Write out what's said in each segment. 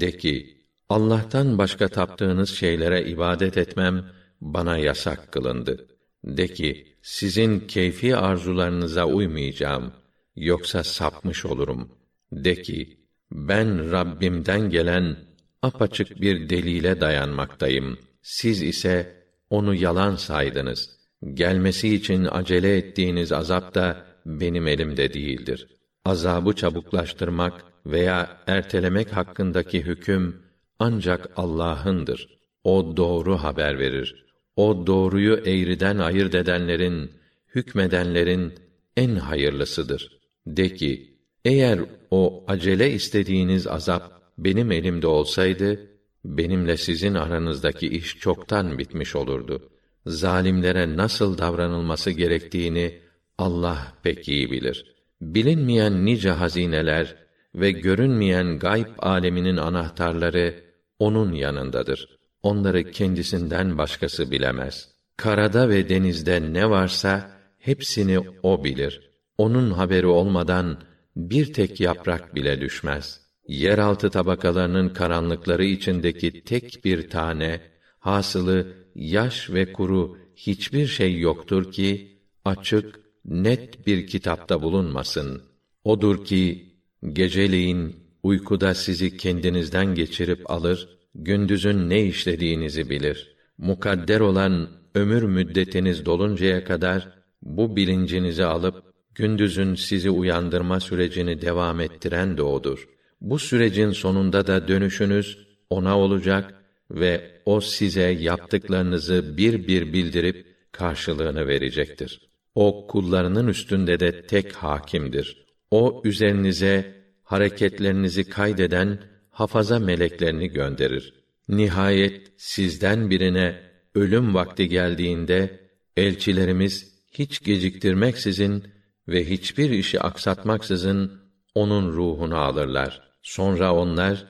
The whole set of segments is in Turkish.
De ki, Allah'tan başka taptığınız şeylere ibadet etmem bana yasak kılındı. De ki, sizin keyfi arzularınıza uymayacağım. Yoksa sapmış olurum. De ki, ben Rabbimden gelen apaçık bir delile dayanmaktayım. Siz ise onu yalan saydınız. Gelmesi için acele ettiğiniz azap da benim elimde değildir. Azabı çabuklaştırmak veya ertelemek hakkındaki hüküm ancak Allah'ındır. O doğru haber verir. O doğruyu eğriden ayırt edenlerin, hükmedenlerin en hayırlısıdır. De ki, eğer o acele istediğiniz azap benim elimde olsaydı, benimle sizin aranızdaki iş çoktan bitmiş olurdu. Zalimlere nasıl davranılması gerektiğini Allah pek iyi bilir. Bilinmeyen nice hazineler ve görünmeyen gayb aleminin anahtarları onun yanındadır. Onları kendisinden başkası bilemez. Karada ve denizde ne varsa hepsini o bilir. Onun haberi olmadan bir tek yaprak bile düşmez. Yeraltı tabakalarının karanlıkları içindeki tek bir tane, hasılı yaş ve kuru hiçbir şey yoktur ki açık, net bir kitapta bulunmasın. Odur ki geceleyin uykuda sizi kendinizden geçirip alır, gündüzün ne işlediğinizi bilir. Mukadder olan ömür müddetiniz doluncaya kadar bu bilincinizi alıp gündüzün sizi uyandırma sürecini devam ettiren de odur. Bu sürecin sonunda da dönüşünüz ona olacak ve o size yaptıklarınızı bir bir bildirip karşılığını verecektir. O kullarının üstünde de tek hakimdir. O üzerinize hareketlerinizi kaydeden hafaza meleklerini gönderir. Nihayet sizden birine ölüm vakti geldiğinde elçilerimiz hiç geciktirmeksizin ve hiçbir işi aksatmaksızın onun ruhunu alırlar. Sonra onlar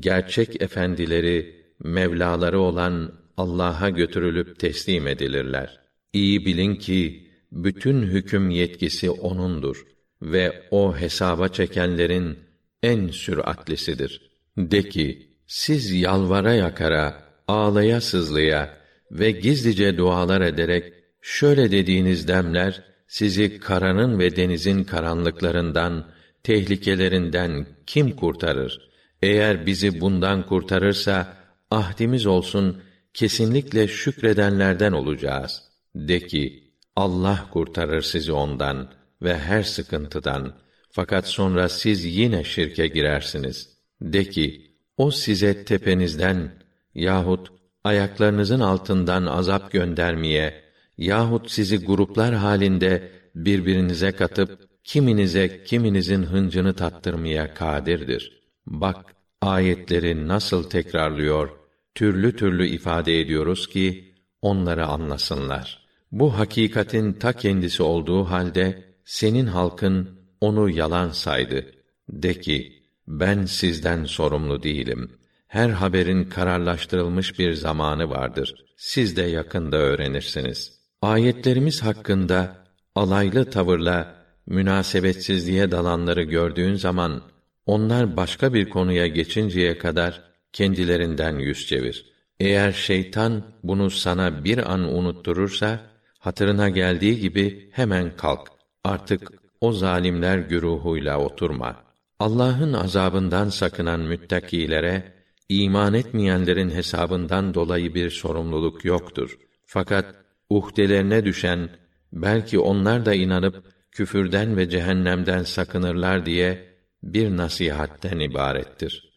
gerçek efendileri, mevlaları olan Allah'a götürülüp teslim edilirler. İyi bilin ki bütün hüküm yetkisi onundur ve o hesaba çekenlerin en süratlisidir. De ki, siz yalvara yakara, ağlaya sızlaya ve gizlice dualar ederek şöyle dediğiniz demler sizi karanın ve denizin karanlıklarından, tehlikelerinden kim kurtarır? Eğer bizi bundan kurtarırsa ahdimiz olsun kesinlikle şükredenlerden olacağız. De ki Allah kurtarır sizi ondan ve her sıkıntıdan. Fakat sonra siz yine şirke girersiniz. De ki o size tepenizden yahut ayaklarınızın altından azap göndermeye yahut sizi gruplar halinde birbirinize katıp kiminize kiminizin hıncını tattırmaya kadirdir. Bak ayetleri nasıl tekrarlıyor, türlü türlü ifade ediyoruz ki onları anlasınlar. Bu hakikatin ta kendisi olduğu halde senin halkın onu yalan saydı. De ki, ben sizden sorumlu değilim. Her haberin kararlaştırılmış bir zamanı vardır. Siz de yakında öğrenirsiniz. Ayetlerimiz hakkında alaylı tavırla münasebetsizliğe dalanları gördüğün zaman onlar başka bir konuya geçinceye kadar kendilerinden yüz çevir. Eğer şeytan bunu sana bir an unutturursa hatırına geldiği gibi hemen kalk. Artık o zalimler güruhuyla oturma. Allah'ın azabından sakınan müttakilere iman etmeyenlerin hesabından dolayı bir sorumluluk yoktur. Fakat uhdelerine düşen belki onlar da inanıp küfürden ve cehennemden sakınırlar diye bir nasihatten ibarettir.